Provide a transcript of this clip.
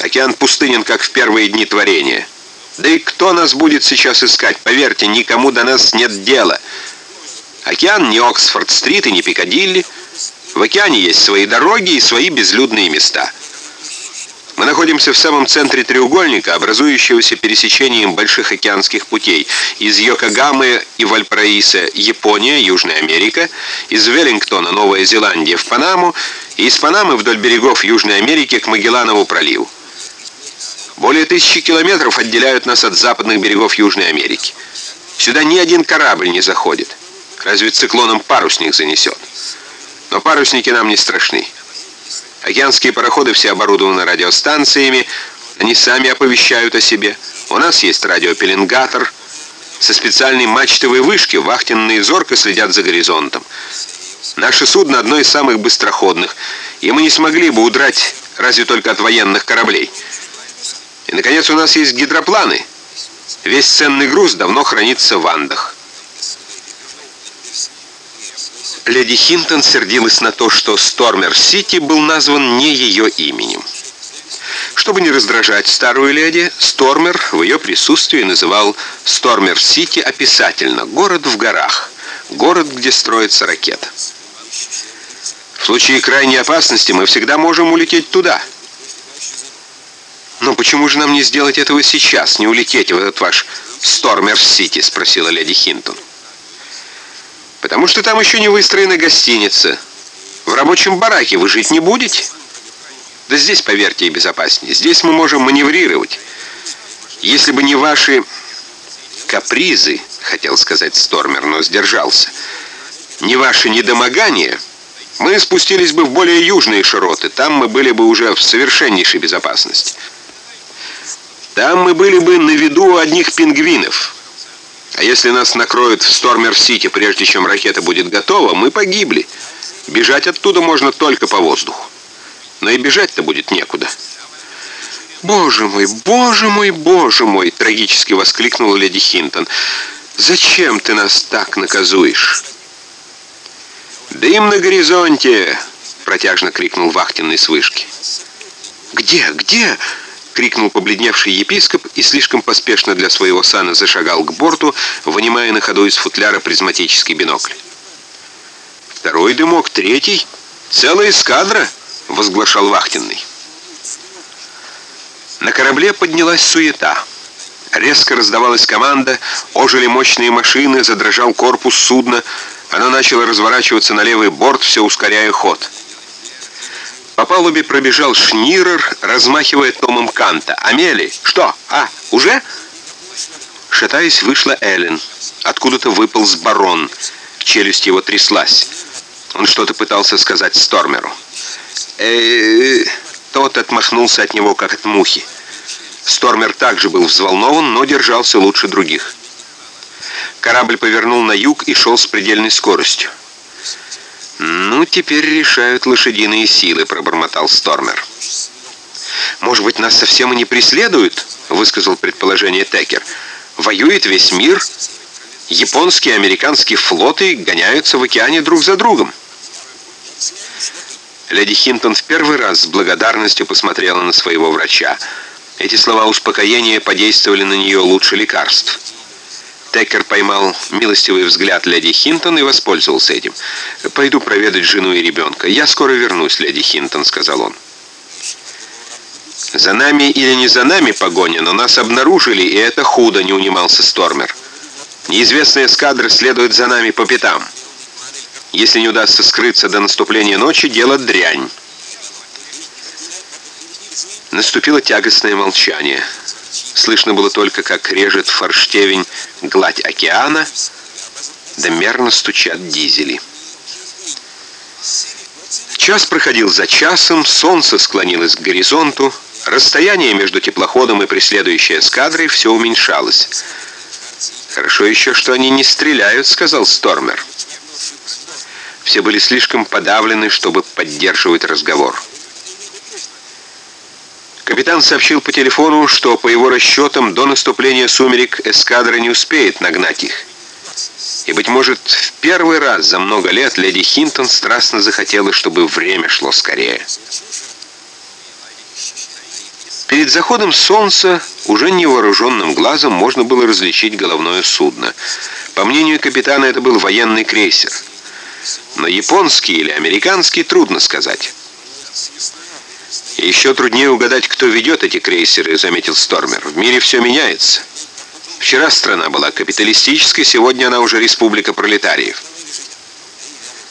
Океан пустынен, как в первые дни творения. Да и кто нас будет сейчас искать? Поверьте, никому до нас нет дела. Океан не Оксфорд-стрит и не Пикадилли. В океане есть свои дороги и свои безлюдные места. Мы находимся в самом центре треугольника, образующегося пересечением больших океанских путей. Из Йокогамы и Вальпараиса Япония, Южная Америка, из Веллингтона Новая Зеландия в Панаму и из Панамы вдоль берегов Южной Америки к Магелланову проливу. Более тысячи километров отделяют нас от западных берегов Южной Америки. Сюда ни один корабль не заходит. Разве циклоном парусник занесет? Но парусники нам не страшны. Океанские пароходы все оборудованы радиостанциями, они сами оповещают о себе. У нас есть радиопеленгатор. Со специальной мачтовой вышки вахтенные зорко следят за горизонтом. Наше судно одно из самых быстроходных, и мы не смогли бы удрать разве только от военных кораблей. Наконец, у нас есть гидропланы. Весь ценный груз давно хранится в Андах. Леди Хинтон сердилась на то, что Стормер-Сити был назван не ее именем. Чтобы не раздражать старую леди, Стормер в ее присутствии называл Стормер-Сити описательно «город в горах», «город, где строится ракета». В случае крайней опасности мы всегда можем улететь туда. «Но почему же нам не сделать этого сейчас, не улететь в этот ваш Стормер-Сити?» спросила леди Хинтон. Потому что там еще не выстроена гостиница. В рабочем бараке вы жить не будете? Да здесь, поверьте, и безопаснее. Здесь мы можем маневрировать. Если бы не ваши капризы, хотел сказать Стормер, но сдержался, не ваши недомогания, мы спустились бы в более южные широты. Там мы были бы уже в совершеннейшей безопасности. Там мы были бы на виду одних пингвинов. А если нас накроют в Стормер-Сити, прежде чем ракета будет готова, мы погибли. Бежать оттуда можно только по воздуху. Но и бежать-то будет некуда. «Боже мой, боже мой, боже мой!» — трагически воскликнула леди Хинтон. «Зачем ты нас так наказуешь?» «Дым на горизонте!» — протяжно крикнул вахтенный с вышки. «Где? Где?» Крикнул побледневший епископ и слишком поспешно для своего сана зашагал к борту, вынимая на ходу из футляра призматический бинокль. «Второй дымок, третий, целая эскадра!» — возглашал вахтенный. На корабле поднялась суета. Резко раздавалась команда, ожили мощные машины, задрожал корпус судна, оно начало разворачиваться на левый борт, все ускоряя ход. По палубе пробежал Шнирер, размахивая томом Канта. «Амели! Что? А, уже?» Шатаясь, вышла Эллен. Откуда-то выполз барон. Челюсть его тряслась. Он что-то пытался сказать Стормеру. э Тот отмахнулся от него, как от мухи. Стормер также был взволнован, но держался лучше других. Корабль повернул на юг и шел с предельной скоростью. «Ну, теперь решают лошадиные силы», — пробормотал Стормер. «Может быть, нас совсем и не преследуют?» — высказал предположение Текер. «Воюет весь мир. Японские и американские флоты гоняются в океане друг за другом». Леди Хинтон в первый раз с благодарностью посмотрела на своего врача. Эти слова успокоения подействовали на нее лучше лекарств. Текер поймал милостивый взгляд леди Хинтон и воспользовался этим. «Пойду проведать жену и ребенка. Я скоро вернусь, леди Хинтон», — сказал он. «За нами или не за нами погоня, но нас обнаружили, и это худо», — не унимался Стормер. «Неизвестная эскадра следует за нами по пятам. Если не удастся скрыться до наступления ночи, дело дрянь». Наступило тягостное молчание. Слышно было только, как режет форштевень гладь океана, да мерно стучат дизели. Час проходил за часом, солнце склонилось к горизонту, расстояние между теплоходом и преследующей эскадрой все уменьшалось. «Хорошо еще, что они не стреляют», — сказал Стормер. Все были слишком подавлены, чтобы поддерживать разговор. Капитан сообщил по телефону, что по его расчетам до наступления сумерек эскадра не успеет нагнать их. И, быть может, в первый раз за много лет леди Хинтон страстно захотела, чтобы время шло скорее. Перед заходом солнца уже невооруженным глазом можно было различить головное судно. По мнению капитана, это был военный крейсер. Но японский или американский трудно сказать. «Еще труднее угадать, кто ведет эти крейсеры», — заметил Стормер. «В мире все меняется. Вчера страна была капиталистической, сегодня она уже республика пролетариев».